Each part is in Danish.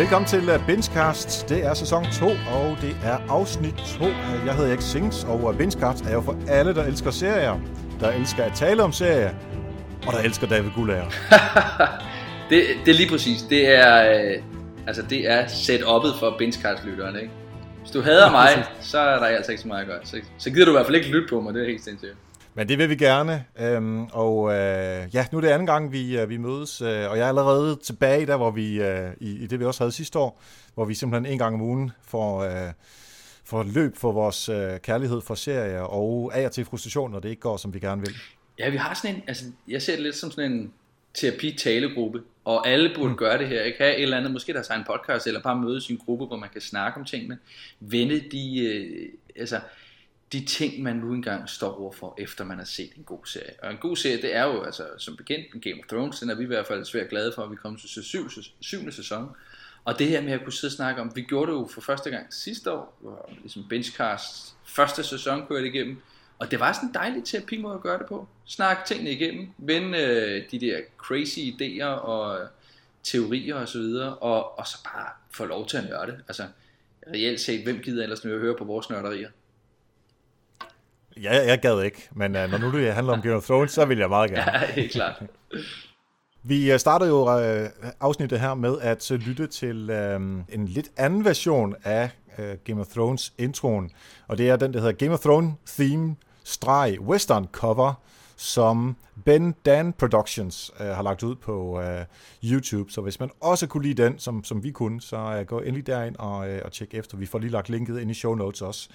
Velkommen til uh, Bingecast. Det er sæson 2, og det er afsnit 2. Jeg hedder Erik Sings, og uh, Bingecast er jo for alle, der elsker serier, der elsker at tale om serier, og der elsker David Gullager. det, det er lige præcis. Det er, øh, altså, det er set-uppet for Bingecast-lytterne, ikke? Hvis du hader mig, så er der altså ikke så meget at gøre. Så, så gider du i hvert fald ikke lytte på mig, det er helt sindssygt. Men det vil vi gerne, øhm, og øh, ja, nu er det anden gang, vi, øh, vi mødes, øh, og jeg er allerede tilbage der, hvor vi, øh, i, i det vi også havde sidste år, hvor vi simpelthen en gang om ugen får, øh, får løb for vores øh, kærlighed for serier, og af og til frustration, når det ikke går, som vi gerne vil. Ja, vi har sådan en, altså jeg ser det lidt som sådan en terapi-talegruppe, og alle burde mm. gøre det her, ikke have et eller andet, måske der er en podcast, eller bare mødes i en gruppe, hvor man kan snakke om tingene, vende de, øh, altså de ting, man nu engang står overfor, efter man har set en god serie. Og en god serie, det er jo altså, som bekendt en Game of Thrones, den er vi i hvert fald svært glade for, at vi kommer til syv, syvende sæson. Og det her med at kunne sidde og snakke om, vi gjorde det jo for første gang sidste år, hvor ligesom Benchcast første sæson kørte igennem, og det var sådan en dejlig terapi måde at gøre det på. Snakke tingene igennem, vende øh, de der crazy idéer og øh, teorier og så videre, og, og så bare få lov til at nørde. Altså, reelt set, hvem gider ellers nu at høre på vores nørderier? Ja, jeg gad ikke, men uh, når nu det handler om Game of Thrones, så vil jeg meget gerne. Ja, helt klart. Vi øh, starter jo uh, afsnittet her med at lytte til uh, en lidt anden version af uh, Game of Thrones introen, og det er den, der hedder Game of Thrones Theme streg western cover, som Ben Dan Productions uh, har lagt ud på uh, YouTube. Så hvis man også kunne lide den, som, som vi kunne, så uh, gå endelig derind og, uh, og tjek efter. Vi får lige lagt linket ind i show notes også.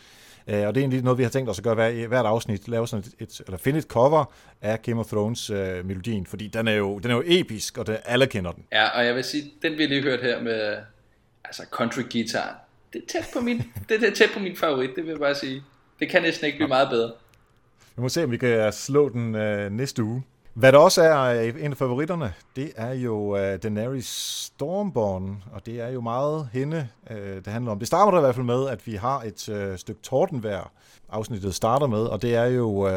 Uh, og det er egentlig noget, vi har tænkt os at gøre hver, hvert afsnit, lave sådan et, et, eller finde et cover af Game of Thrones uh, melodien, fordi den er, jo, den er jo episk, og det, alle kender den. Ja, og jeg vil sige, den vi lige hørt her med altså country guitar, det er tæt på min, det er tæt på min favorit, det vil jeg bare sige. Det kan næsten ikke blive meget bedre. Vi må se, om vi kan slå den øh, næste uge. Hvad der også er øh, en af favoritterne, det er jo øh, Daenerys Stormborn, og det er jo meget hende, øh, det handler om. Det starter i hvert fald med, at vi har et øh, stykke tordenvejr, afsnittet starter med, og det er jo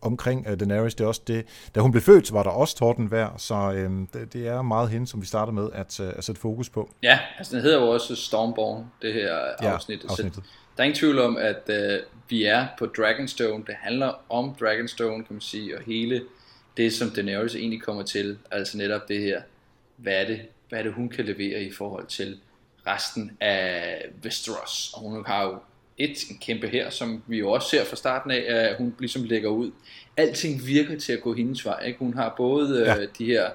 omkring Daenerys. Det er også det, da hun blev født, var der også tordenvejr, så det, det er meget hende, som vi starter med at, at sætte fokus på. Ja, altså den hedder jo også Stormborn, det her afsnit. Ja, afsnittet. Så der er ingen tvivl om, at vi er på Dragonstone. Det handler om Dragonstone, kan man sige, og hele det, som Daenerys egentlig kommer til, altså netop det her, hvad er det, hvad er det hun kan levere i forhold til resten af Westeros. Og hun har jo et en kæmpe her, som vi jo også ser fra starten af, at hun ligesom lægger ud. Alting virker til at gå hendes vej. Ikke? Hun har både øh, ja. de her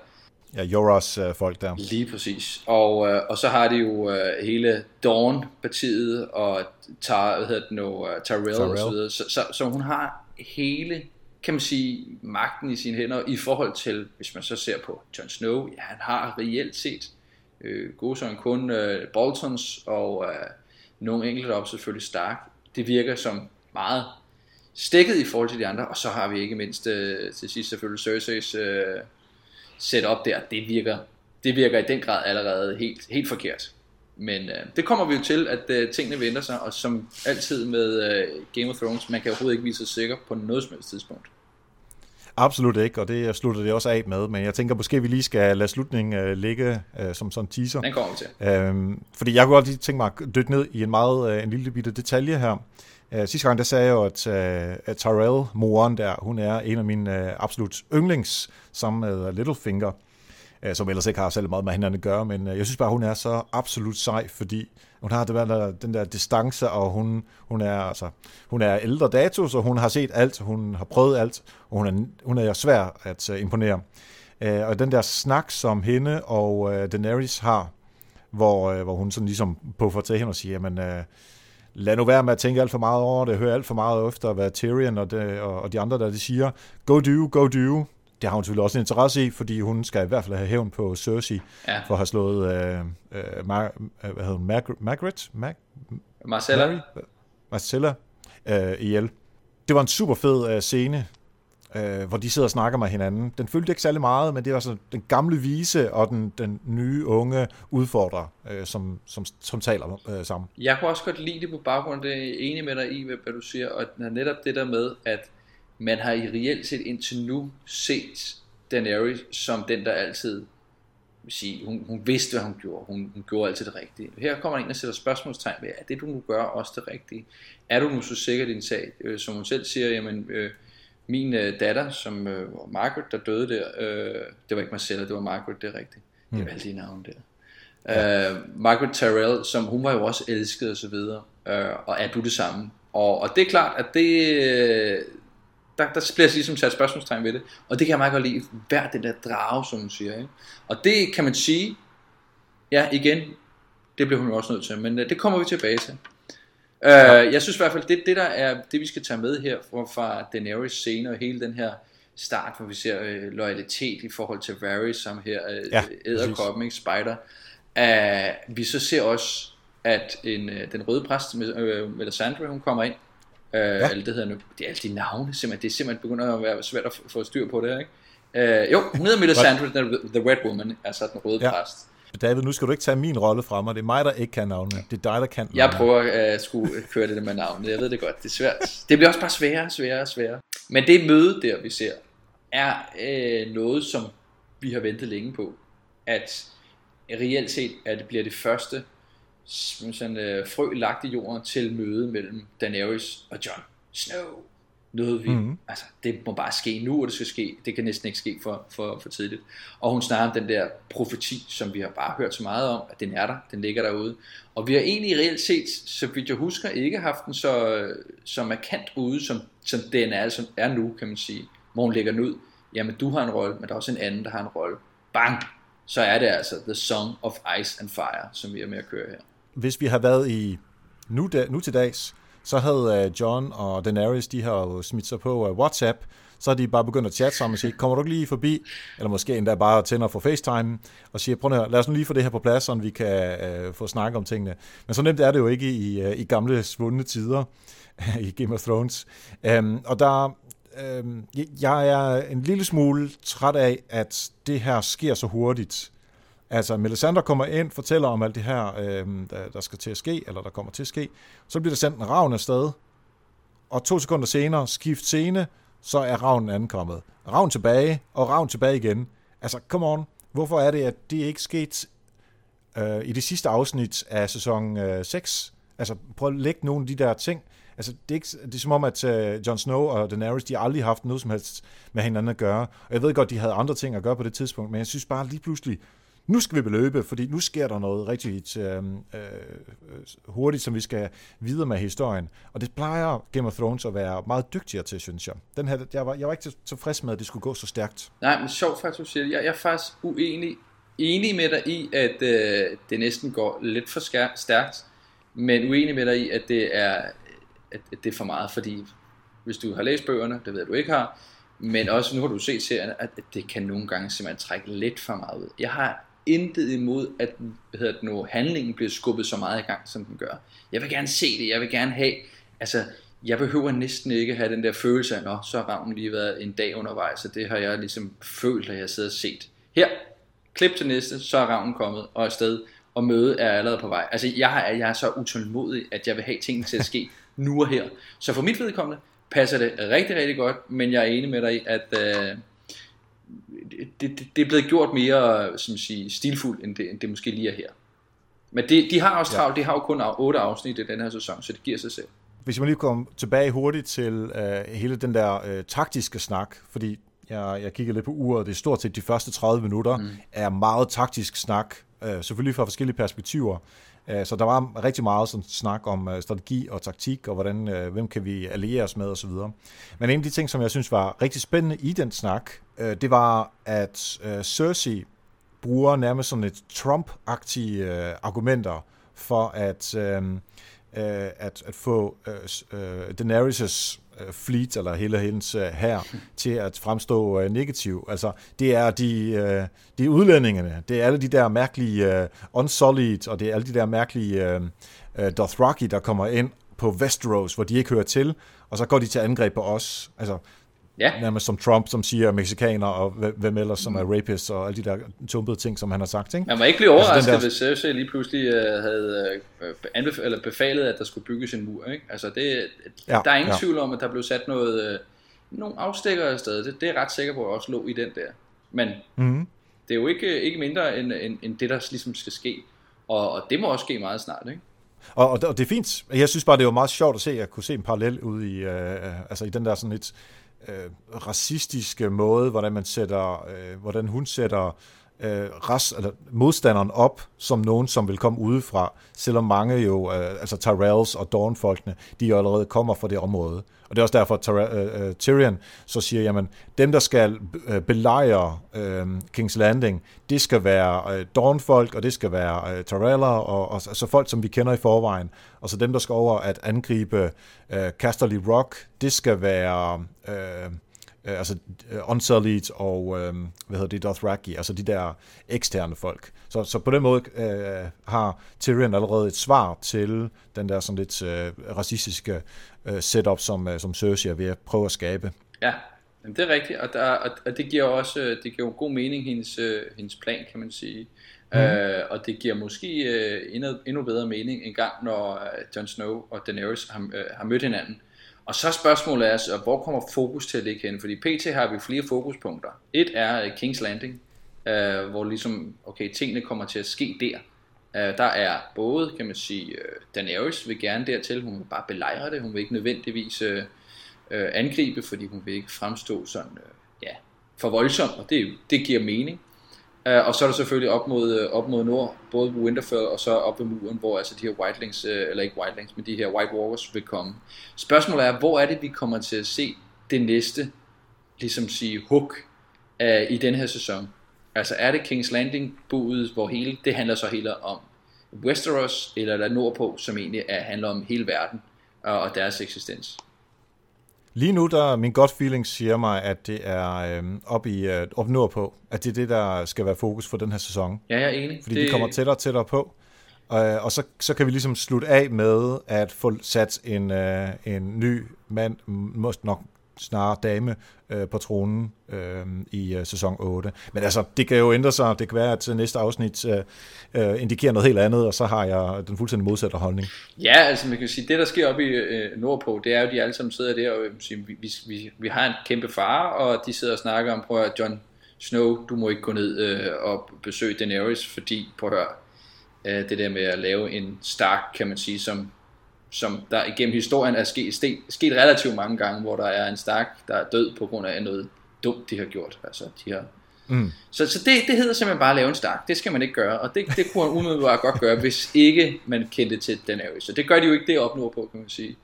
Ja, Joras øh, folk der. Lige præcis. Og, øh, og så har de jo øh, hele Dawn-partiet og tar, hvad hedder det nu, uh, Tyrell, Tyrell. og så videre. Så, så, så hun har hele, kan man sige, magten i sine hænder i forhold til, hvis man så ser på Jon Snow, ja, han har reelt set øh, gode kun øh, Boltons og øh, nogle enkelte op selvfølgelig Stark. Det virker som meget stikket i forhold til de andre, og så har vi ikke mindst øh, til sidst selvfølgelig Cerseis øh, setup der, det virker, det virker i den grad allerede helt, helt forkert. Men øh, det kommer vi jo til, at øh, tingene vender sig, og som altid med øh, Game of Thrones, man kan overhovedet ikke vise sig sikker på noget som helst tidspunkt. Absolut ikke, og det slutter det også af med, men jeg tænker måske, vi lige skal lade slutningen øh, ligge øh, som sådan teaser. Den kommer vi til. Øhm, fordi jeg kunne godt lige tænke mig at dykke ned i en meget øh, en lille bitte detalje her. Øh, sidste gang der sagde jeg jo, at, øh, at Tyrell, moren der, hun er en af mine øh, absolut yndlings, sammen med Littlefinger, Øh, som ellers ikke har særlig meget med hinanden at gøre, men øh, jeg synes bare, hun er så absolut sej, fordi hun har det der, den der distance, og hun, hun, er, altså, hun er ældre dato, så hun har set alt, hun har prøvet alt, og hun er, hun er svær at øh, imponere. Og den der snak, som hende og Daenerys har, hvor, hvor hun sådan ligesom puffer til hende og siger, jamen, lad nu være med at tænke alt for meget over det, hør alt for meget efter, hvad Tyrion og, det, og, og de andre, der de siger, go do, go do, det har hun selvfølgelig også en interesse i, fordi hun skal i hvert fald have hævn på Cersei ja. for at have slået øh, øh, Mar- øh, hvad hedder hun, Mar- Margaret? Mar- Marcella. Mary? Marcella øh, ihjel. Det var en super fed øh, scene, øh, hvor de sidder og snakker med hinanden. Den følte ikke særlig meget, men det var sådan den gamle vise og den, den nye unge udfordrer, øh, som, som, som taler øh, sammen. Jeg kunne også godt lide det på baggrund af det, er enig med dig i, hvad, hvad du siger, og netop det der med, at man har i reelt set indtil nu set Daenerys som den, der altid vil sige, hun, hun vidste, hvad hun gjorde. Hun, hun gjorde altid det rigtige. Her kommer en og sætter spørgsmålstegn ved, er det du nu gør også det rigtige? Er du nu så sikker din sag? Øh, som hun selv siger, jamen, øh, min øh, datter, som øh, Margaret, der døde der, øh, det var ikke mig selv, det var Margaret, det er rigtigt. Mm. Det var alle de navne der. Ja. Uh, Margaret Terrell, som hun var jo også elsket og så videre, uh, og er du det samme? Og, og det er klart, at det, der, der bliver ligesom sat spørgsmålstegn ved det, og det kan jeg meget godt lide, hver den der drage, som hun siger. Ikke? Og det kan man sige, ja igen, det bliver hun jo også nødt til, men uh, det kommer vi tilbage til. Uh, jeg synes i hvert fald, det, det der er det vi skal tage med her fra, fra Daenerys scene og hele den her start, hvor vi ser uh, loyalitet i forhold til Varys, som her uh, ja, æderkoppen, Spider, Uh, vi så ser også, at en, uh, den røde præst, uh, Melisandre, hun kommer ind. Uh, ja. Eller det hedder nu, det er alle de navne, simpelthen, det er simpelthen begynder at være svært at få styr på det, ikke? Uh, jo, hun hedder Melisandre, the, the Red Woman, altså den røde ja. præst. David, nu skal du ikke tage min rolle fra mig. Det er mig, der ikke kan navnene. Det er dig, der kan navnene. Jeg prøver at uh, skulle køre det med navnene. Jeg ved det godt. Det er svært. Det bliver også bare sværere og sværere og sværere. Men det møde der, vi ser, er uh, noget, som vi har ventet længe på. At reelt set at det bliver det første sådan, øh, frø lagt i jorden til møde mellem Daenerys og Jon Snow. Noget vi, mm-hmm. altså det må bare ske nu, og det skal ske, det kan næsten ikke ske for, for, for tidligt. Og hun snakker om den der profeti, som vi har bare hørt så meget om, at den er der, den ligger derude. Og vi har egentlig reelt set, så vidt jeg husker, ikke haft den så, så markant ude, som, som den er, som er nu, kan man sige, hvor hun lægger den ud. Jamen du har en rolle, men der er også en anden, der har en rolle. Bang! så er det altså The Song of Ice and Fire, som vi er med at køre her. Hvis vi har været i nu, da, nu til dags, så havde uh, John og Daenerys, de har jo smidt sig på uh, WhatsApp, så er de bare begyndt at chatte sammen og sige, kommer du ikke lige forbi, eller måske endda bare tænder for FaceTime, og siger, prøv at lad os nu lige få det her på plads, så vi kan uh, få snakket om tingene. Men så nemt er det jo ikke i, uh, i gamle svundne tider i Game of Thrones. Um, og der, øh, jeg er en lille smule træt af, at det her sker så hurtigt. Altså, Melisandre kommer ind, fortæller om alt det her, øh, der, der skal til at ske, eller der kommer til at ske. Så bliver der sendt en ravn afsted, og to sekunder senere, skift scene, så er ravnen ankommet. Ravn tilbage, og ravn tilbage igen. Altså, come on. Hvorfor er det, at det ikke sket øh, i det sidste afsnit af sæson øh, 6? Altså, prøv at lægge nogle af de der ting. Altså, det er, ikke, det er som om, at uh, Jon Snow og Daenerys, de har aldrig haft noget som helst med hinanden at gøre. Og jeg ved godt, de havde andre ting at gøre på det tidspunkt, men jeg synes bare lige pludselig, nu skal vi beløbe, fordi nu sker der noget rigtig øh, øh, hurtigt, som vi skal videre med historien. Og det plejer Game of Thrones at være meget dygtigere til, synes jeg. Den her, jeg, var, jeg var ikke tilfreds med, at det skulle gå så stærkt. Nej, men sjovt faktisk, du siger Jeg, jeg er faktisk uenig enig med dig i, at øh, det næsten går lidt for stærkt, men uenig med dig i, at det er at, at det er for meget, fordi hvis du har læst bøgerne, det ved jeg, du ikke har, men også nu har du set serien, at, at det kan nogle gange simpelthen trække lidt for meget ud. Jeg har intet imod, at hvad hedder det nu, handlingen bliver skubbet så meget i gang, som den gør. Jeg vil gerne se det, jeg vil gerne have, altså, jeg behøver næsten ikke have den der følelse af, så har ravnen lige været en dag undervejs, så det har jeg ligesom følt, at jeg sidder og set. Her, klip til næste, så er ravnen kommet og afsted, og mødet er allerede på vej. Altså, jeg er, jeg er så utålmodig, at jeg vil have tingene til at ske nu og her. Så for mit vedkommende passer det rigtig, rigtig godt, men jeg er enig med dig at øh, det, det, det er blevet gjort mere som sige, stilfuldt, end det, end det måske lige er her. Men det, de har også travlt, ja. de har jo kun otte afsnit i den her sæson, så det giver sig selv. Hvis man lige kommer tilbage hurtigt til øh, hele den der øh, taktiske snak, fordi jeg, jeg kigger lidt på uret, det er stort set de første 30 minutter, mm. er meget taktisk snak, øh, selvfølgelig fra forskellige perspektiver. Øh, så der var rigtig meget sådan snak om øh, strategi og taktik, og hvordan, øh, hvem kan vi alliere os med osv. Men en af de ting, som jeg synes var rigtig spændende i den snak, Øh, det var, at øh, Cersei bruger nærmest sådan et Trump-agtige øh, argumenter for at, at, at få Daenerys' Øh, fleet, eller hele hendes hær, til at fremstå øh, negativ. Altså, det er de, øh, de udlændingene, det er alle de der mærkelige øh, Unsullied, og det er alle de der mærkelige øh, Dothraki, der kommer ind på Westeros, hvor de ikke hører til, og så går de til angreb på os. Altså, Ja. Nærmest som Trump, som siger mexikaner, og hvem ellers, som er rapists, og alle de der tumpede ting, som han har sagt. Ikke? Man må ikke blive overrasket, altså, der... hvis Cersei lige pludselig uh, havde uh, anbef- eller befalet, at der skulle bygges en mur. Ikke? Altså det, ja, der er ingen ja. tvivl om, at der blev sat noget, uh, nogle afstikker afsted. Det, det er ret sikker på, at også lå i den der. Men mm-hmm. det er jo ikke, ikke mindre end, end, end det, der ligesom skal ske. Og, og det må også ske meget snart, ikke? Og, og, og det er fint. Jeg synes bare, det var meget sjovt at se, at jeg kunne se en parallel ud i, øh, altså i den der sådan lidt øh, racistiske måde, hvordan man sætter, øh, hvordan hun sætter øh, ras, eller modstanderen op som nogen, som vil komme udefra, selvom mange jo, øh, altså Tyrells og Dawn-folkene, de jo allerede kommer fra det område. Og det er også derfor, at Tyr- øh, øh, Tyrion så siger, jamen, dem, der skal øh, belejre øh, King's Landing, det skal være øh, Dawn-folk, og det skal være øh, Tyreller, og, og altså folk, som vi kender i forvejen. Og så dem, der skal over at angribe øh, Casterly Rock, det skal være... Øh, øh, altså uh, Unsullied og uh, hvad hedder det, Dothraki, altså de der eksterne folk. Så, så på den måde uh, har Tyrion allerede et svar til den der sådan lidt uh, racistiske uh, setup, som, uh, som Cersei er ved at prøve at skabe. Ja, Jamen, det er rigtigt, og, der, og, og det giver også det giver jo god mening, hendes, uh, hendes plan, kan man sige. Mm. Uh, og det giver måske uh, endnu, endnu bedre mening en gang, når Jon Snow og Daenerys har, uh, har mødt hinanden. Og så spørgsmålet er, så, hvor kommer fokus til at ligge hen? Fordi pt. har vi flere fokuspunkter. Et er øh, King's Landing, øh, hvor ligesom, okay, tingene kommer til at ske der. Øh, der er både, kan man sige, øh, Daenerys vil gerne dertil, hun vil bare belejre det, hun vil ikke nødvendigvis øh, øh, angribe, fordi hun vil ikke fremstå sådan, øh, ja, for voldsom, og det, det giver mening. Uh, og så er der selvfølgelig op mod, uh, op mod nord, både Winterfell og så op ved muren, hvor altså de her Whitelings, uh, øh, eller ikke Whitelings, men de her White Walkers vil komme. Spørgsmålet er, hvor er det, vi kommer til at se det næste, ligesom sige, hook uh, i den her sæson? Altså er det King's Landing budet, hvor hele, det handler så hele om Westeros, eller er der nordpå, som egentlig er, handler om hele verden og, og deres eksistens? Lige nu, der min godt feeling siger mig, at det er øh, op, i, øh, op nordpå, at det er det, der skal være fokus for den her sæson. Ja, jeg er enig. Fordi det... vi kommer tættere og tættere på. Øh, og så, så kan vi ligesom slutte af med at få sat en, øh, en ny mand, måske nok snarere dame øh, på tronen øh, i øh, sæson 8. Men altså, det kan jo ændre sig. Det kan være, at øh, næste afsnit øh, øh, indikerer noget helt andet, og så har jeg den fuldstændig modsatte holdning. Ja, altså man kan sige, det der sker oppe i øh, nordpå, det er jo, at de alle sammen sidder der, og øh, siger, vi, vi, vi har en kæmpe fare, og de sidder og snakker om, prøv at John Snow, du må ikke gå ned øh, og besøge Daenerys, fordi, prøv at høre, øh, det der med at lave en Stark, kan man sige, som som der igennem historien er sket, sket, sket relativt mange gange, hvor der er en Stark, der er død på grund af noget dumt, de har gjort. Altså, de har... Mm. Så, så det, det hedder simpelthen bare at lave en Stark. Det skal man ikke gøre, og det, det kunne man umiddelbart godt gøre, hvis ikke man kendte til Daenerys. Så det gør de jo ikke det op på, kan man sige.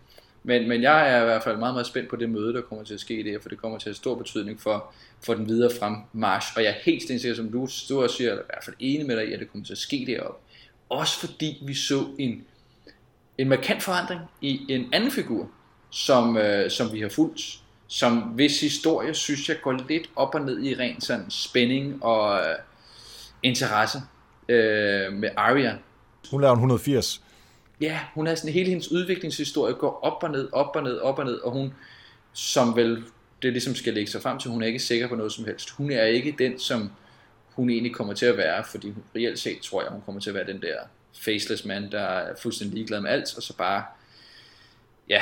Men, men jeg er i hvert fald meget, meget spændt på det møde, der kommer til at ske der, for det kommer til at have stor betydning for, for den videre fremmarsch. Og jeg er helt stensikker, som du, du også siger, eller i hvert fald enig med dig i, at det kommer til at ske deroppe. Også fordi vi så en en markant forandring i en anden figur, som, øh, som vi har fulgt, som hvis historie, synes jeg, går lidt op og ned i ren sådan spænding og øh, interesse øh, med Arya. Hun laver en 180. Ja, hun har sådan hele hendes udviklingshistorie går op og ned, op og ned, op og ned, og hun, som vel det ligesom skal lægge sig frem til, hun er ikke sikker på noget som helst. Hun er ikke den, som hun egentlig kommer til at være, fordi hun, reelt set tror jeg, hun kommer til at være den der faceless mand, der er fuldstændig ligeglad med alt, og så bare, ja,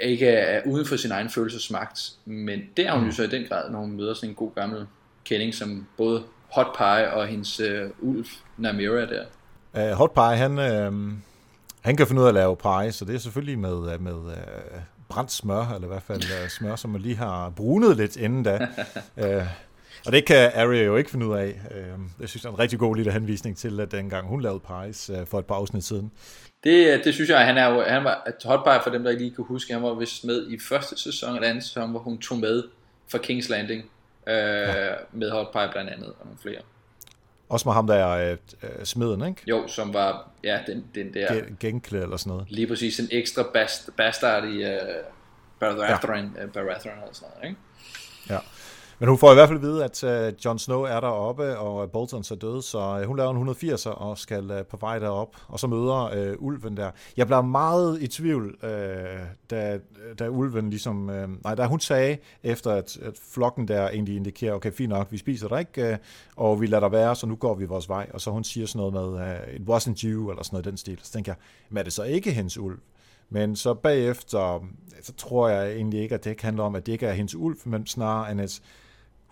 ikke er uden for sin egen følelsesmagt. Men det er hun jo mm. så i den grad, når hun møder sådan en god gammel kending, som både Hot Pie og hendes uh, ulv, Namira der. Uh, Hot Pie, han, uh, han kan finde ud af at lave pie, så det er selvfølgelig med, med uh, brændt smør, eller i hvert fald uh, smør, som man lige har brunet lidt inden da. uh, Og det kan Arya jo ikke finde ud af. Øhm, jeg synes, det er en rigtig god lille henvisning til, at dengang hun lavede Pies øh, for et par afsnit siden. Det, det synes jeg, han er jo, han var hotbar for dem, der lige kan huske, han var vist med i første sæson eller anden sæson, hvor hun tog med for King's Landing, øh, ja. med Hotpie blandt andet, og nogle flere. Også med ham der øh, øh smeden, ikke? Jo, som var, ja, den, den der... Genkle eller sådan noget. Lige præcis, en ekstra bast, bastard i uh, Baratheon, ja. uh, Baratheon eller sådan noget, ikke? Ja. Men hun får i hvert fald at vide, at uh, Jon Snow er deroppe, og Bolton er død, så uh, hun laver en 180 og skal uh, på vej derop, og så møder uh, ulven der. Jeg blev meget i tvivl, uh, da, da ulven ligesom, uh, nej, da hun sagde, efter at, at flokken der egentlig indikerer, okay, fint nok, vi spiser dig ikke, uh, og vi lader dig være, så nu går vi vores vej, og så hun siger sådan noget med, uh, it wasn't you, eller sådan noget den stil. Så tænker jeg, men er det så ikke hendes ulv? Men så bagefter, så tror jeg egentlig ikke, at det ikke handler om, at det ikke er hendes ulv, men snarere, at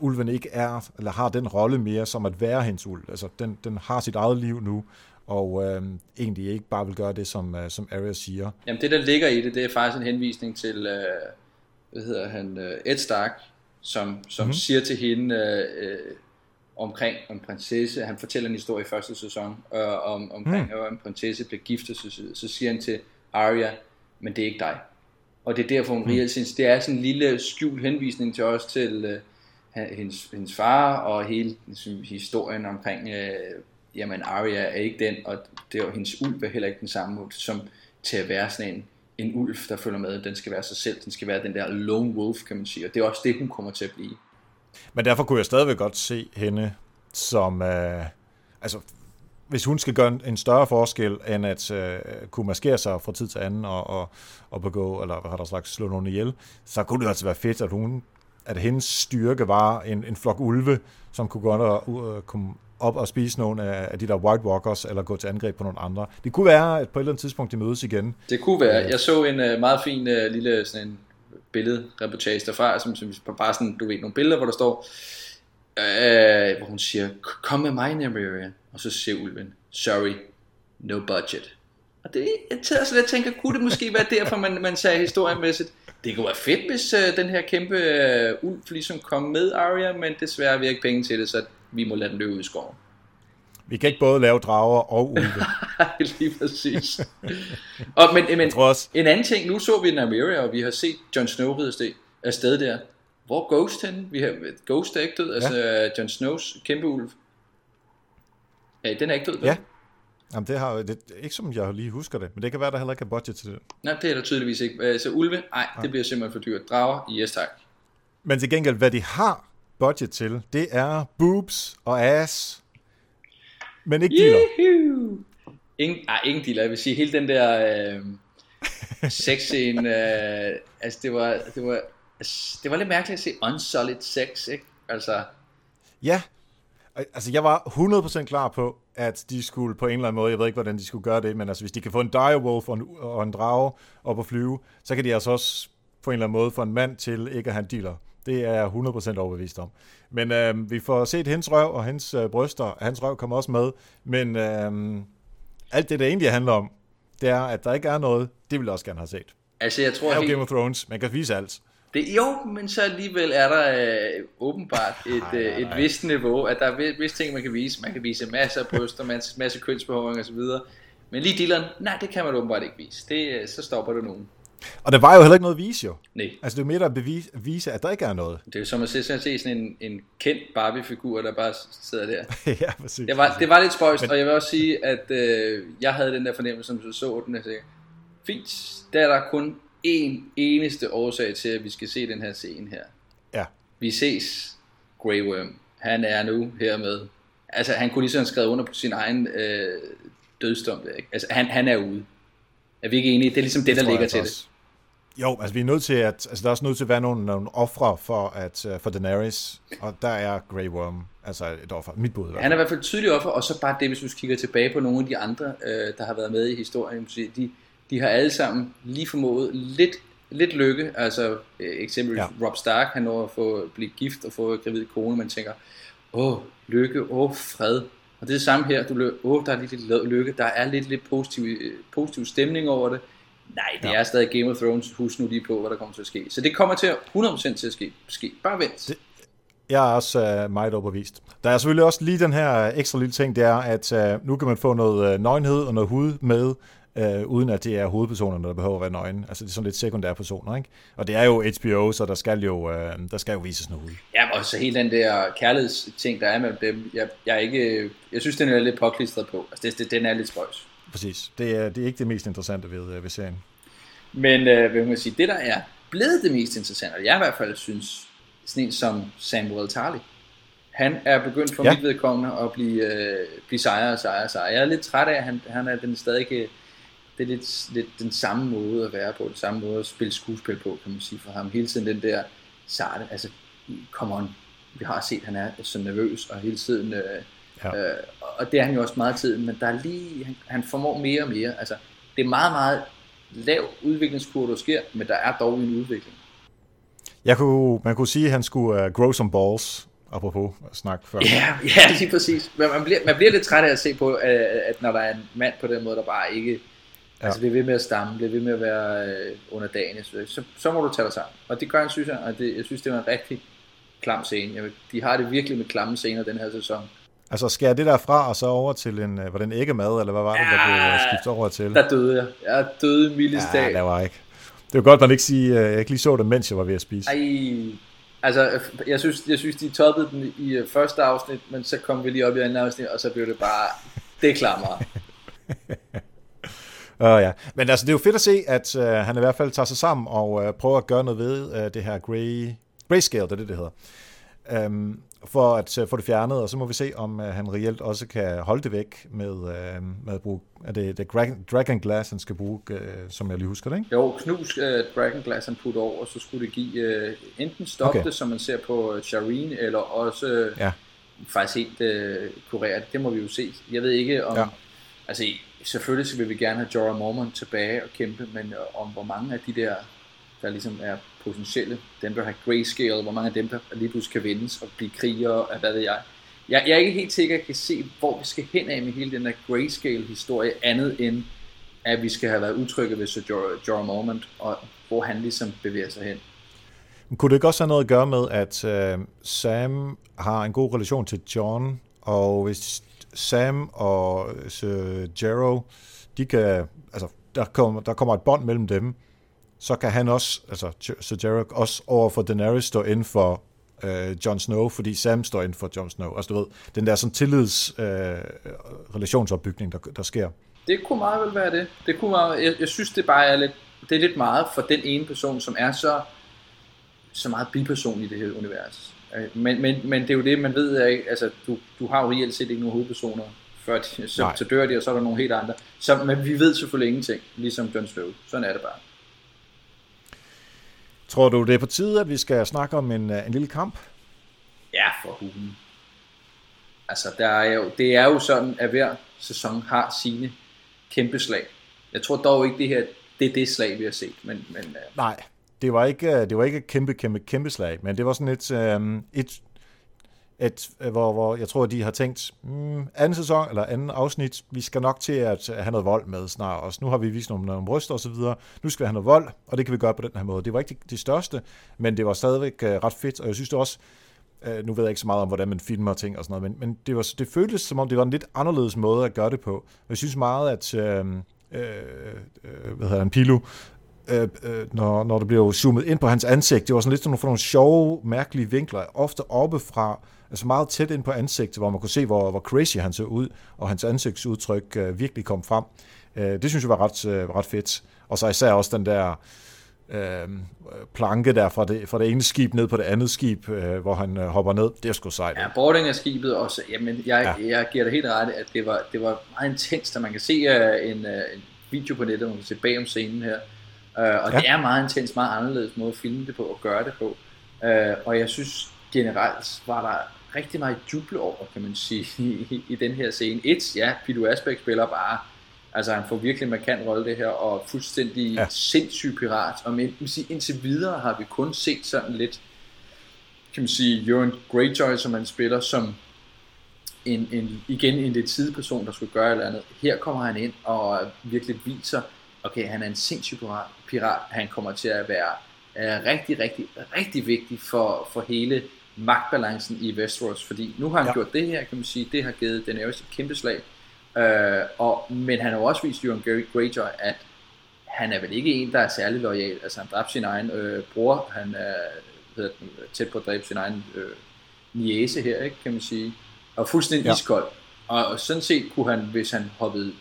ulven ikke er, eller har den rolle mere som at være hendes ulv. Altså, den, den har sit eget liv nu, og øh, egentlig ikke bare vil gøre det, som, øh, som Arya siger. Jamen det, der ligger i det, det er faktisk en henvisning til, øh, hvad hedder han, øh, Ed Stark, som, som mm-hmm. siger til hende øh, omkring en prinsesse, han fortæller en historie i første sæson, øh, om, omkring mm. at en prinsesse blev giftet, så, så siger han til Arya, men det er ikke dig. Og det er derfor, hun mm. reelt synes, det er sådan en lille skjult henvisning til os til øh, hendes, hendes far, og hele historien omkring, øh, jamen Arya er ikke den, og det er, hendes ulv er heller ikke den samme måde, som til at være sådan en, en ulv, der følger med. Den skal være sig selv, den skal være den der lone wolf, kan man sige, og det er også det, hun kommer til at blive. Men derfor kunne jeg stadigvæk godt se hende som, øh, altså hvis hun skal gøre en større forskel, end at øh, kunne maskere sig fra tid til anden og, og, og begå, eller hvad har der slags, slå nogen ihjel, så kunne det altså være fedt, at hun at hendes styrke var en, en flok ulve, som kunne gå og, uh, komme op og spise nogle af, af de der White Walkers, eller gå til angreb på nogle andre. Det kunne være, at på et eller andet tidspunkt de mødes igen. Det kunne være. Jeg så en uh, meget fin uh, lille sådan en billedreportage derfra, som, som bare sådan, du ved, nogle billeder, hvor der står, uh, hvor hun siger, kom med mig, Nymeria. Og så siger ulven, sorry, no budget. Og det jeg tager så lidt tænker, kunne det måske være derfor, man, man sagde historiemæssigt, det kunne være fedt, hvis uh, den her kæmpe uh, ulv ligesom kom med Arya, men desværre har vi ikke penge til det, så vi må lade den løbe ud i skoven. Vi kan ikke både lave drager og ulve. Lige præcis. og, men, men også... en anden ting, nu så vi Nymeria, og vi har set Jon Snow ride afsted der. Hvor er Ghost henne? Vi har, Ghost er ikke død, ja. altså Jon Snows kæmpe ulv. Ja, den er ikke død, Ja. Jamen, det har det, ikke som jeg lige husker det, men det kan være, der heller ikke er budget til det. Nej, det er der tydeligvis ikke. Så ulve, nej, det bliver simpelthen for dyrt. Drager, yes tak. Men til gengæld, hvad de har budget til, det er boobs og ass, men ikke dealer. Ingen, nej, ingen dealer. Jeg vil sige, hele den der øh, sexscene, øh, altså det var, det var, det var lidt mærkeligt at se unsolid sex, ikke? Altså, ja, Altså, jeg var 100% klar på, at de skulle på en eller anden måde, jeg ved ikke, hvordan de skulle gøre det, men altså, hvis de kan få en direwolf og en, og en drage op at flyve, så kan de altså også på en eller anden måde få en mand til ikke at have en dealer. Det er jeg 100% overbevist om. Men øh, vi får set hendes røv og hendes øh, bryster. Hans røv kommer også med. Men øh, alt det, der egentlig handler om, det er, at der ikke er noget, det vil jeg også gerne have set. Altså, jeg tror... Det er helt... Game of Thrones. Man kan vise alt. Det, jo, men så alligevel er der øh, åbenbart et, nej, nej, nej. et vist niveau, at der er vist ting, man kan vise. Man kan vise masser af bryster, masser, masse kønsbehåring osv. Men lige dilleren, nej, det kan man åbenbart ikke vise. Det, øh, så stopper du nogen. Og der var jo heller ikke noget at vise jo. Nej. Altså det er jo mere der at bevise, vise, at der ikke er noget. Det er jo som at se, se sådan en, en kendt Barbie-figur, der bare sidder der. ja, præcis. Det var, det var lidt spøjst, Men... og jeg vil også sige, at øh, jeg havde den der fornemmelse, som du så den, jeg sagde, fint, der er der kun en eneste årsag til, at vi skal se den her scene her. Ja. Vi ses, Grey Worm. Han er nu her med. Altså, han kunne lige sådan skrevet under på sin egen øh, dødsdom. Der, ikke? Altså, han, han er ude. Er vi ikke enige? Det er ligesom det, det der ligger til også. det. Jo, altså vi er nødt til at, altså der er også nødt til at være nogle, nogle ofre for, at, uh, for Daenerys, og der er Grey Worm, altså et offer, mit bud. Han er i hvert fald tydeligt offer, og så bare det, hvis du kigger tilbage på nogle af de andre, øh, der har været med i historien, de, de har alle sammen lige formået lidt, lidt lykke. Altså øh, eksempelvis ja. Rob Stark, han når at få, blive gift og få gravid kone, man tænker, åh, lykke, åh, fred. Og det er det samme her, du løber, åh, der er lidt, lidt lykke, der er lidt, lidt positiv, øh, positiv stemning over det. Nej, det ja. er stadig Game of Thrones, husk nu lige på, hvad der kommer til at ske. Så det kommer til 100% til at ske. ske. Bare vent. Det, jeg er også uh, meget overbevist. Der er selvfølgelig også lige den her ekstra lille ting, det er, at uh, nu kan man få noget uh, nøgenhed og noget hud med øh, uden at det er hovedpersonerne, der behøver at være nøgne. Altså det er sådan lidt sekundære personer, ikke? Og det er jo HBO, så der skal jo, øh, der skal jo vises noget ud. Ja, og så hele den der kærlighedsting, der er med dem, jeg, jeg, er ikke, jeg synes, den er lidt påklistret på. Altså det, det, den er lidt spøjs. Præcis. Det er, det er ikke det mest interessante ved, øh, ved serien. Men øh, vil man sige, det der er blevet det mest interessante, og jeg i hvert fald synes, sådan en som Samuel Tarly, han er begyndt for ja. mit vedkommende at blive, øh, blive sejre og sejre og sejre. Jeg er lidt træt af, at han, han er den stadig det er lidt, lidt den samme måde at være på, den samme måde at spille skuespil på, kan man sige, for ham. Hele tiden den der sarte, altså, come on, vi har set, at han er så nervøs, og hele tiden, øh, ja. øh, og det er han jo også meget tiden, men der er lige, han, han formår mere og mere, altså, det er meget, meget lav udviklingskurve, der sker, men der er dog en udvikling. Jeg kunne, man kunne sige, at han skulle uh, grow some balls, apropos snak før. Ja, ja, lige præcis. Men man bliver, man bliver lidt træt af at se på, at når der er en mand på den måde, der bare ikke Ja. Altså bliver ved med at stamme, bliver ved med at være øh, under dagen, så, så må du tage dig sammen. Og det gør han, synes jeg, og det, jeg synes, det var en rigtig klam scene. Jeg, de har det virkelig med klamme scener den her sæson. Altså skære det der fra og så over til en, øh, var det en æggemad, eller hvad var det, ja, der blev skiftet over til? Der døde jeg. Jeg døde mildest ja, dag. det var ikke. Det var godt, man ikke sige, øh, jeg ikke lige så det, mens jeg var ved at spise. Ej, altså, jeg synes, jeg synes de toppede den i øh, første afsnit, men så kom vi lige op i anden afsnit, og så blev det bare, det klammer. Uh, ja. Men altså, det er jo fedt at se, at uh, han i hvert fald tager sig sammen og uh, prøver at gøre noget ved uh, det her gray, grayscale, det er det, det hedder. Um, for at uh, få det fjernet, og så må vi se, om uh, han reelt også kan holde det væk med, uh, med at bruge, er det, det Dragon, Dragon Glass, han skal bruge, uh, som jeg lige husker det, ikke? Jo, knus uh, Dragon Glass, han putter over, og så skulle det give uh, enten stoppe okay. det, som man ser på Shireen, eller også uh, ja. faktisk helt uh, kurere det. Det må vi jo se. Jeg ved ikke om... Ja. Altså, selvfølgelig vil vi gerne have Jorah Mormont tilbage og kæmpe, men øh, om hvor mange af de der, der ligesom er potentielle, dem der har grayscale, hvor mange af dem der lige pludselig kan vindes og blive krigere, hvad ved jeg. jeg. Jeg er ikke helt sikker, at jeg kan se, hvor vi skal hen af med hele den der grayscale-historie, andet end, at vi skal have været utrygge ved Sir Jorah, Jorah Mormont, og hvor han ligesom bevæger sig hen. Kunne det ikke også have noget at gøre med, at øh, Sam har en god relation til John, og hvis Sam og øh, Sir Jero, de kan, altså, der kommer, der kommer et bånd mellem dem, så kan han også, altså Sir Jero, også over for Daenerys stå ind for øh, Jon Snow, fordi Sam står ind for Jon Snow. Altså du ved, den der sådan tillids øh, relationsopbygning, der, der sker. Det kunne meget vel være det. det kunne meget, jeg, jeg synes, det bare er lidt, det er lidt meget for den ene person, som er så, så meget biperson i det her univers. Øh, men, men, men det er jo det, man ved, ikke? Altså, du, du har jo reelt set ikke nogen hovedpersoner, før de, så, så dør de, og så er der nogle helt andre. Så, men vi ved selvfølgelig ingenting, ligesom Jon Snow. Sådan er det bare. Tror du, det er på tide, at vi skal snakke om en, øh, en lille kamp? Ja, for hulen. Altså, der er jo, det er jo sådan, at hver sæson har sine kæmpe slag. Jeg tror dog ikke, det her det er det slag, vi har set. Men, men, uh... Nej, det var ikke, øh, det var ikke et kæmpe, kæmpe, kæmpe slag, men det var sådan et, øhm, et, et øh, hvor, hvor jeg tror, de har tænkt, mm, anden sæson eller anden afsnit, vi skal nok til at have noget vold med snart også. Nu har vi vist nogle, nogle bryster og så videre. Nu skal vi have noget vold, og det kan vi gøre på den her måde. Det var ikke det, det største, men det var stadigvæk øh, ret fedt, og jeg synes det også, uh, nu ved jeg ikke så meget om, hvordan man filmer ting og sådan noget, men, men det, var, det føltes som om, det var en lidt anderledes måde at gøre det på. Jeg synes meget, at øhm, øh, øh, hvad hedder han, Pilo, øh, øh, når, når der bliver zoomet ind på hans ansigt. Det var sådan lidt sådan nogle sjove, mærkelige vinkler, ofte oppe fra, altså meget tæt ind på ansigtet, hvor man kunne se, hvor, hvor crazy han så ud, og hans ansigtsudtryk øh, virkelig kom frem. Øh, det synes jeg var ret, øh, ret fedt. Og så især også den der øh, planke der fra det, fra det ene skib ned på det andet skib, øh, hvor han øh, hopper ned. Det er sgu sejt. Ja, boarding af skibet også. Jamen, jeg, ja. jeg giver dig helt ret, at det var, det var meget intenst, og man kan se uh, en, uh, en video på nettet, man kan se bag om scenen her, Uh, og ja. det er meget intens, meget anderledes måde at filme det på og gøre det på. Uh, og jeg synes generelt var der rigtig meget juble over, kan man sige, i, i den her scene. Et, ja, Pidu Asbæk spiller bare, altså han får virkelig markant rolle det her, og fuldstændig ja. sindssyg pirat. Og men, man sige, indtil videre har vi kun set sådan lidt, kan man sige, Jørgen Greyjoy, som han spiller som en, en, igen en lidt sideperson, der skulle gøre et eller andet. Her kommer han ind og virkelig viser, okay, han er en sindssyg pirat, han kommer til at være uh, rigtig, rigtig, rigtig vigtig for, for hele magtbalancen i Westeros, fordi nu har han ja. gjort det her, kan man sige, det har givet Daenerys et kæmpe slag, uh, og, men han har jo også vist Euron Greyjoy, at han er vel ikke en, der er særlig lojal, altså han dræbte sin egen øh, bror, han er hedder, tæt på at dræbe sin egen øh, niese her, ikke, kan man sige, og fuldstændig ja. iskold, og, og sådan set kunne han, hvis han hoppede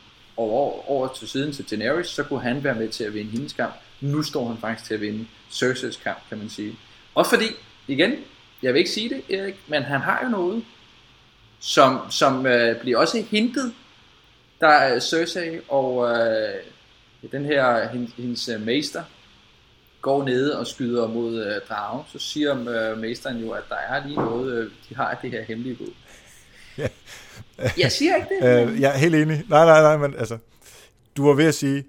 over, over til siden til Daenerys, så kunne han være med til at vinde hendes kamp. Nu står han faktisk til at vinde Cersei's kamp, kan man sige. Også fordi, igen, jeg vil ikke sige det, Erik, men han har jo noget, som, som øh, bliver også hintet, der er Cersei og øh, den her, hendes, hendes øh, mester, går ned og skyder mod øh, dragen, så siger øh, mesteren jo, at der er lige noget, øh, de har det her hemmelige våben. Ja. Jeg siger ikke det. øh, jeg er helt enig. Nej, nej, nej, men altså, du var ved at sige,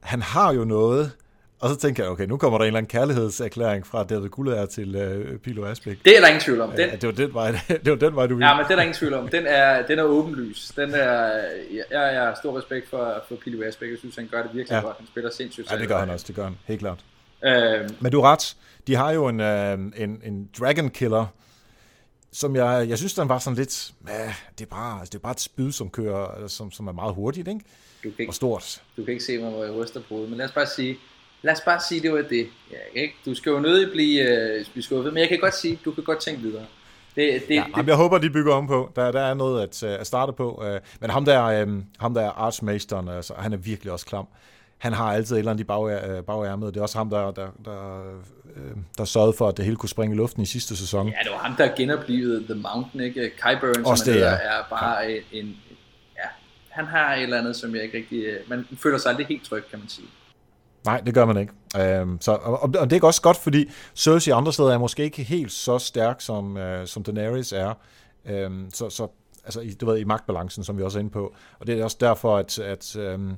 han har jo noget, Og så tænker jeg, okay, nu kommer der en eller anden kærlighedserklæring fra David Gullager til uh, Pilo Asbæk. Det er der ingen tvivl om. Den, ja, det, var den vej, det var den vej, du ville. Ja, men det er der ingen tvivl om. Den er, den er åbenlys. Den er, jeg, jeg har stor respekt for, for Pilo Asbæk. Jeg synes, han gør det virkelig ja. godt. Han spiller sindssygt. Ja, det gør han også. Det gør han. Helt klart. Øhm, men du er ret. De har jo en, uh, en, en Dragon Killer, som jeg, jeg synes, den var sådan lidt, det er bare, det er bare et spyd, som kører, som, som er meget hurtigt, ikke? Du kan ikke, og stort. Du kan ikke se mig, hvor jeg ryster på det, men lad os bare sige, lad os bare sige, det var det. Ja, ikke? Du skal jo nødig blive, uh, blive skuffet, men jeg kan godt sige, du kan godt tænke videre. Det, det, ja, det, jeg håber, de bygger om på. Der, der er noget at, øh, at starte på. Uh, men ham der, um, ham der artsmasteren, altså, han er virkelig også klam. Han har altid et eller andet i bag, bagærmet. Det er også ham, der, der, der, der sørgede for, at det hele kunne springe i luften i sidste sæson. Ja, det var ham, der genoplevede The Mountain, ikke? Kai Burns, også som det, ja. er bare ja. en, han har et eller andet, som jeg ikke rigtig... Øh, man føler sig aldrig helt tryg, kan man sige. Nej, det gør man ikke. Øhm, så, og, og det er også godt, fordi Cersei andre steder er måske ikke helt så stærk, som, øh, som Daenerys er. Øhm, så, så altså, i, du ved, i magtbalancen, som vi også er inde på. Og det er også derfor, at, at øhm,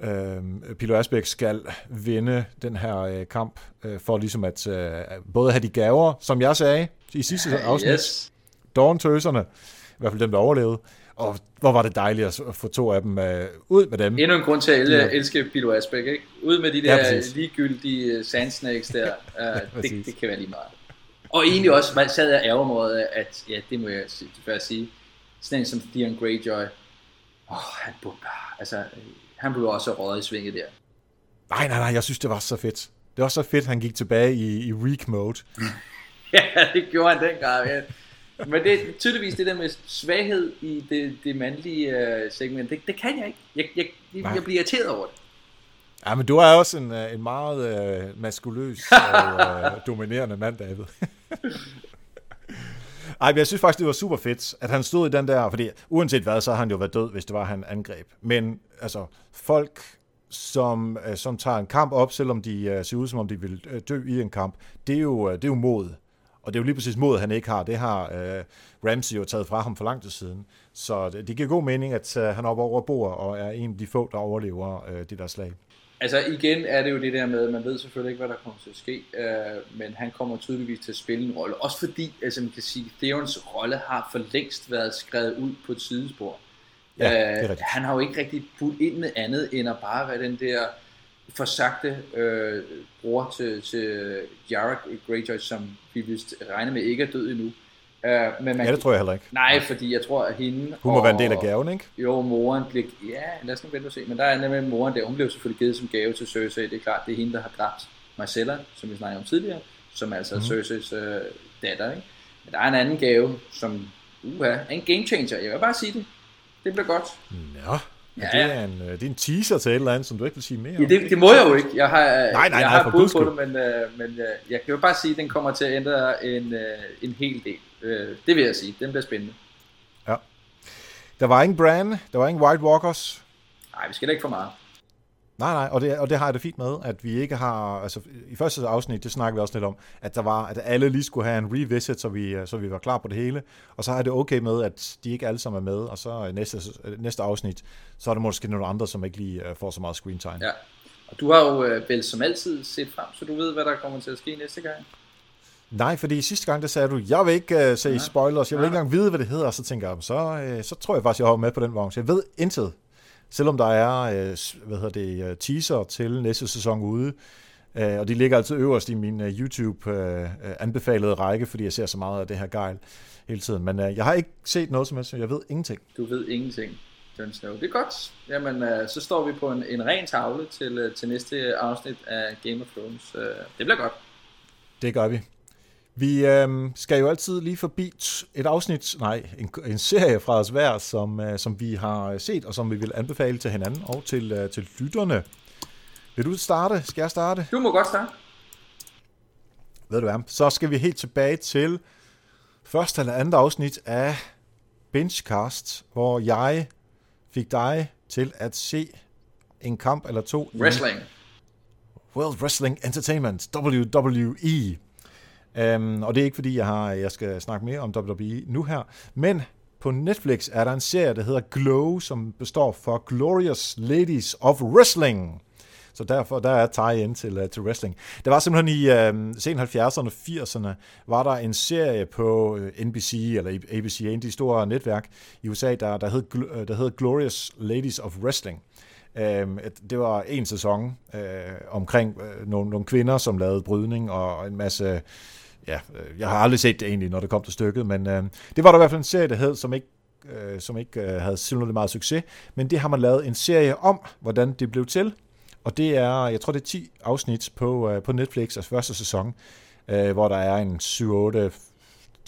øhm, Pilo Asbæk skal vinde den her øh, kamp, øh, for ligesom at øh, både have de gaver, som jeg sagde i sidste afsnit, yes. Dawn-tøserne, i hvert fald dem, der overlevede, og hvor var det dejligt at få to af dem uh, ud med dem. Endnu en grund til at ja. elske Pilo Asbæk, ikke? Ud med de der ja, ligegyldige øh, sandsnakes der. Uh, det, det kan være lige meget. Og egentlig også, man sad jeg ærger at, ja, det må jeg før sige, sådan en som Theon Greyjoy, åh, oh, han burde altså, han blev også rådet i svinget der. Nej, nej, nej, jeg synes, det var så fedt. Det var så fedt, han gik tilbage i, i weak mode. ja, det gjorde han dengang. Ja. Men det er tydeligvis det der med svaghed i det, det mandlige uh, segment, det, det kan jeg ikke. Jeg, jeg, jeg, jeg bliver irriteret over det. Ja, men du er også en, øh, en meget uh, maskuløs og uh, dominerende mand, David. Ej, men jeg synes faktisk, det var super fedt, at han stod i den der, fordi uanset hvad, så har han jo været død, hvis det var, han angreb. Men altså, folk, som, øh, som tager en kamp op, selvom de uh, ser ud, som om de vil øh, dø i en kamp, det er jo, det er jo mod. Og det er jo lige præcis mod, han ikke har. Det har øh, Ramsey jo taget fra ham for lang tid siden. Så det, det giver god mening, at øh, han er oppe over bord og er en af de få, der overlever øh, det der slag. Altså igen er det jo det der med, at man ved selvfølgelig ikke, hvad der kommer til at ske, øh, men han kommer tydeligvis til at spille en rolle. Også fordi, altså man kan sige, Theons rolle har for længst været skrevet ud på et sidespor. Ja, øh, han har jo ikke rigtig fuldt ind med andet, end at bare være den der forsagte øh, bror til, til Jarek Greyjoy, som vi vist regner med ikke er død endnu. Uh, men man, ja, det tror jeg heller ikke. Nej, fordi jeg tror, at hende... Hun må og, være en del af gaven, ikke? Jo, moren bliver... Ja, lad os nu vente og se. Men der er nemlig moren der. Hun blev selvfølgelig givet som gave til Cersei. Det er klart, det er hende, der har dræbt Marcella, som vi snakkede om tidligere, som er altså mm. Cerseis øh, datter, ikke? Men der er en anden gave, som uha, er en game changer. Jeg vil bare sige det. Det bliver godt. Nå. Ja, ja. Det, er en, øh, det er en teaser til et eller andet, som du ikke vil sige mere om. Ja, det, det må jeg jo ikke. Jeg har, nej, nej, jeg nej, har bud på det, men, uh, men jeg kan jo bare sige, at den kommer til at ændre en, en hel del. Uh, det vil jeg sige. Den bliver spændende. Ja. Der var ingen Bran, der var ingen White Walkers. Nej, vi skal da ikke for meget. Nej, nej, og det, og det har jeg det fint med, at vi ikke har, altså i første afsnit, det snakker vi også lidt om, at der var, at alle lige skulle have en revisit, så vi, så vi var klar på det hele, og så er det okay med, at de ikke alle sammen er med, og så næste, næste afsnit, så er der måske nogle andre, som ikke lige øh, får så meget screen time. Ja, og du har jo øh, vel som altid set frem, så du ved, hvad der kommer til at ske næste gang. Nej, fordi sidste gang, der sagde du, jeg vil ikke uh, se ja. spoilers, jeg vil ja. ikke engang vide, hvad det hedder, og så tænker jeg, så, uh, så tror jeg faktisk, jeg har med på den vogn, så jeg ved intet selvom der er øh, hvad hedder det, øh, teaser til næste sæson ude, øh, og de ligger altid øverst i min YouTube-anbefalede række, fordi jeg ser så meget af det her gejl hele tiden. Men jeg har ikke set noget som helst, jeg ved ingenting. Du ved ingenting. Jon Snow. Det er godt. Jamen, så står vi på en, en ren tavle til, til næste afsnit af Game of Thrones. det bliver godt. Det gør vi. Vi øh, skal jo altid lige forbi et afsnit, nej, en, en serie fra os hver, som, øh, som vi har set, og som vi vil anbefale til hinanden og til, øh, til lytterne. Vil du starte? Skal jeg starte? Du må godt starte. Ved du hvad? Så skal vi helt tilbage til første eller andet afsnit af Benchcast, hvor jeg fik dig til at se en kamp eller to Wrestling. World Wrestling Entertainment, WWE. Øhm, og det er ikke fordi, jeg, har, jeg skal snakke mere om WWE nu her, men på Netflix er der en serie, der hedder Glow, som består for Glorious Ladies of Wrestling, Så derfor der er tie ind til, uh, til wrestling. Der var simpelthen i øhm, uh, sen 70'erne og 80'erne, var der en serie på øh, NBC eller ABC, en af de store netværk i USA, der, der, hed, øh, der hed Glorious Ladies of Wrestling. Uh, det var en sæson uh, omkring uh, nogle, nogle kvinder, som lavede brydning og en masse ja, øh, jeg har aldrig set det egentlig, når det kom til stykket, men øh, det var der i hvert fald en serie, der hed, som ikke øh, som ikke øh, havde simpelthen meget succes, men det har man lavet en serie om, hvordan det blev til, og det er, jeg tror det er 10 afsnit på, øh, på Netflix, af første sæson, øh, hvor der er en 7, 8,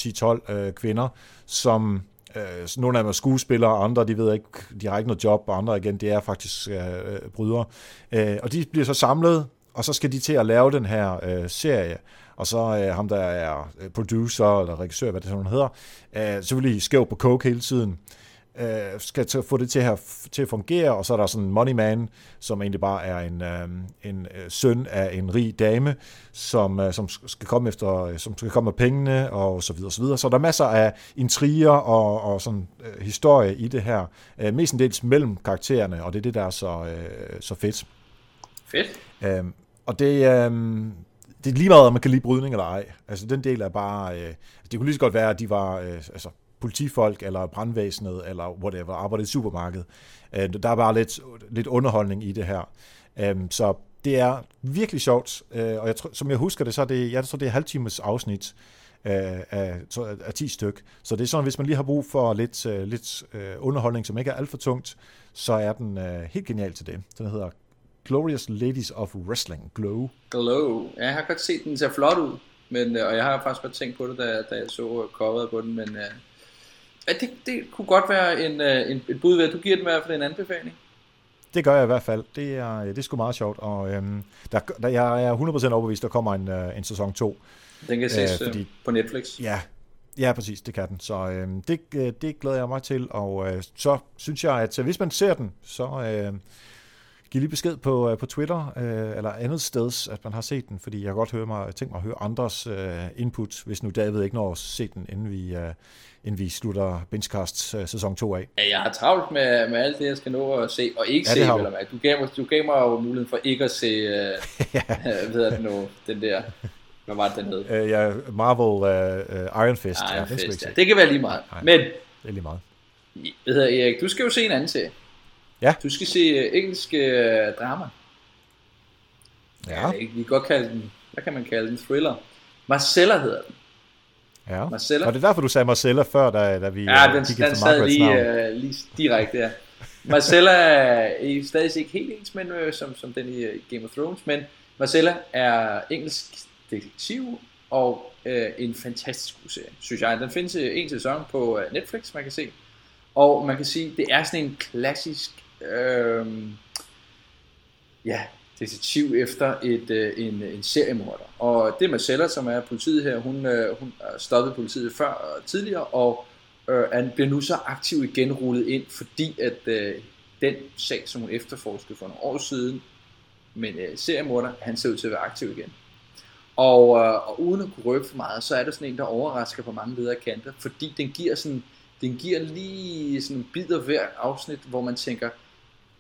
10-12 øh, kvinder, som øh, nogle af dem er skuespillere, andre de ved ikke, de har ikke noget job, og andre igen, det er faktisk øh, øh, brydere. Øh, og de bliver så samlet, og så skal de til at lave den her øh, serie og så øh, ham, der er øh, producer eller regissør, hvad det sådan hedder, øh, selvfølgelig skæv på coke hele tiden, øh, skal få det til at, til at fungere, og så er der sådan en money man, som egentlig bare er en, øh, en øh, søn af en rig dame, som, øh, som skal komme efter, som skal komme med pengene, og så videre, så videre. Så der er masser af intriger og, og sådan øh, historie i det her, øh, mestendels mellem karaktererne, og det er det, der er så, øh, så fedt. Fedt. Øh, og det, øh, det er lige meget, om man kan lide brydning eller ej. Altså, den del er bare... Øh, altså, det kunne lige så godt være, at de var øh, altså, politifolk, eller brandvæsenet, eller whatever, arbejdede i supermarkedet. Øh, der er bare lidt, lidt underholdning i det her. Øh, så det er virkelig sjovt, øh, og jeg tror, som jeg husker det, så er det, jeg tror, det er halvtimes afsnit øh, af, af 10 styk. Så det er sådan, hvis man lige har brug for lidt, øh, lidt øh, underholdning, som ikke er alt for tungt, så er den øh, helt genial til det. Den hedder Glorious Ladies of Wrestling, Glow. Glow. Ja, jeg har godt set, den ser flot ud, men, øh, og jeg har faktisk godt tænkt på det, da, da jeg så coveret på den, men uh, ja, det, det kunne godt være en, en, et bud ved, du giver den i hvert fald en anbefaling. Det gør jeg i hvert fald. Det er, det er sgu meget sjovt, og øhm, der, der, jeg er 100% overbevist, der kommer en, en sæson 2. Den kan ses øh, fordi, på Netflix. Ja, Ja, præcis, det kan den. Så øh, det, det glæder jeg mig til, og øh, så synes jeg, at hvis man ser den, så, øh, Giv lige besked på, øh, på Twitter øh, eller andet sted, at man har set den, fordi jeg har godt høre mig, tænkt mig at høre andres øh, input, hvis nu David ikke når at se den, inden vi, øh, inden vi slutter Benchcast øh, sæson 2 af. Ja, jeg har travlt med, med alt det, jeg skal nå at se, og ikke ja, se, vel du gav, mig, du gav mig jo muligheden for ikke at se, øh, ja. øh, ved jeg nu, den der, hvad var det, den hed? Uh, ja, Marvel uh, Iron Fist. Iron ja, Fist, ja. Det kan være lige meget. Nej, Men, det er lige meget. Hvad hedder Erik, du skal jo se en anden serie. Ja. Du skal se uh, engelsk uh, drama. Ja. vi kan godt kalde den, hvad kan man kalde den, thriller. Marcella hedder den. Ja, Marcella. og det er derfor, du sagde Marcella før, da, da vi ja, den, den, den sad lige, uh, lige direkte der. Marcella er stadig ikke helt ens men, uh, som, som den i uh, Game of Thrones, men Marcella er engelsk detektiv og uh, en fantastisk god serie, synes jeg. Den findes en sæson på Netflix, man kan se. Og man kan sige, det er sådan en klassisk øh, ja, detektiv efter et, øh, en, en seriemorder. Og det er Marcella, som er politiet her, hun, øh, hun er stoppet politiet før og tidligere, og øh, han bliver nu så aktiv igen rullet ind, fordi at øh, den sag, som hun efterforskede for nogle år siden, men øh, seriemorder, han ser ud til at være aktiv igen. Og, øh, og uden at kunne røbe for meget, så er det sådan en, der overrasker på mange ledere kanter, fordi den giver sådan, den giver lige sådan en bid af hver afsnit, hvor man tænker,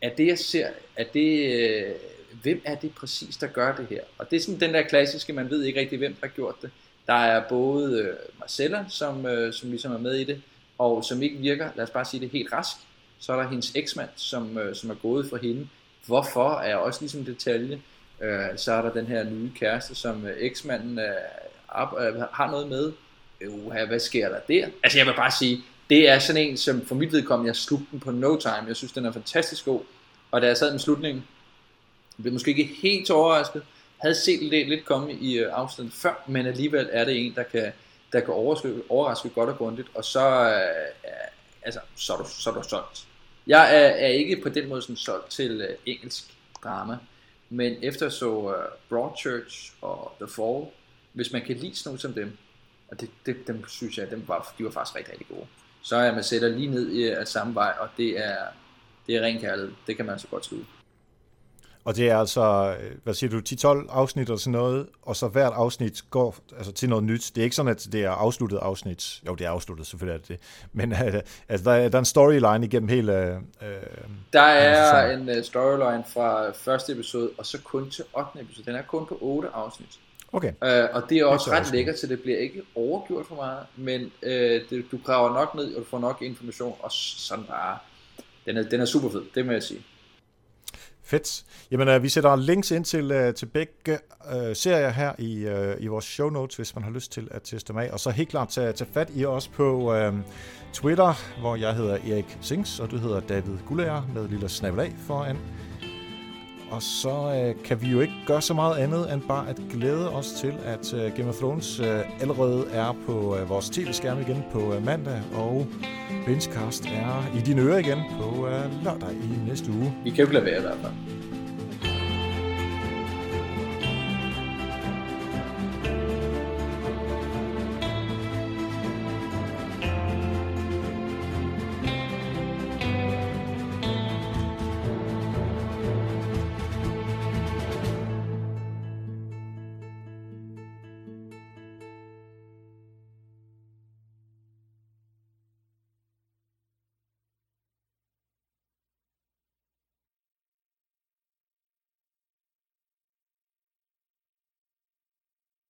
er det jeg ser, er det, øh, hvem er det præcis, der gør det her? Og det er sådan den der klassiske, man ved ikke rigtig, hvem der har gjort det. Der er både øh, Marcella, som, øh, som ligesom er med i det, og som ikke virker, lad os bare sige det, helt rask. Så er der hendes eksmand, som, øh, som er gået for hende. Hvorfor er også ligesom detalje. Øh, så er der den her nye kæreste, som øh, eksmanden øh, øh, har noget med. Øh, hvad sker der der? Altså jeg vil bare sige, det er sådan en, som for mit vedkommende, jeg slugte den på no time. Jeg synes, den er fantastisk god. Og da jeg sad med slutningen, blev måske ikke helt overrasket. Havde set det lidt komme i øh, afstanden før, men alligevel er det en, der kan, der kan overraske, overraske godt og grundigt. Og så, øh, øh, altså, så, er du, så er du solgt. Jeg er, er ikke på den måde sådan solgt til øh, engelsk drama. Men efter så uh, øh, Broadchurch og The Fall, hvis man kan lide sådan noget som dem, og det, det, dem synes jeg, dem var, de var faktisk rigtig, rigtig gode så er man sætter lige ned i af samme vej, og det er, det er ren kærlighed. Det kan man så godt skrive. Og det er altså, øh, hvad siger du, 10-12 afsnit eller sådan noget, og så hvert afsnit går altså, til noget nyt. Det er ikke sådan, at det er afsluttet afsnit. Jo, det er afsluttet, selvfølgelig er det det. Men uh, altså, der, er, der er en storyline igennem hele... Uh, der er en storyline fra første episode, og så kun til 8. episode. Den er kun på 8 afsnit. Okay. Uh, og det er også det er ret lækkert, så det bliver ikke overgjort for meget, men uh, det, du graver nok ned, og du får nok information, og sådan bare... Den er, den er super fed, det må jeg sige. Fedt. Jamen, uh, vi sætter links ind til, uh, til begge uh, serier her i, uh, i vores show notes, hvis man har lyst til at teste dem af. Og så helt klart tage, tage fat i os på uh, Twitter, hvor jeg hedder Erik Sings, og du hedder David Gullager med lille snabelag foran. Og så øh, kan vi jo ikke gøre så meget andet end bare at glæde os til, at øh, Game of Thrones øh, allerede er på øh, vores tv-skærm igen på øh, mandag, og Benchcast er i dine ører igen på øh, lørdag i næste uge. Vi kan jo ikke lade være i hvert fald.